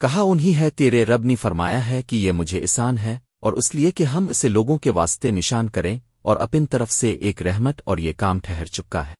کہا انہی ہے، تیرے رب نے فرمایا ہے کہ یہ مجھے آسان ہے اور اس لیے کہ ہم اسے لوگوں کے واسطے نشان کریں اور اپن طرف سے ایک رحمت اور یہ کام ٹھہر چکا ہے۔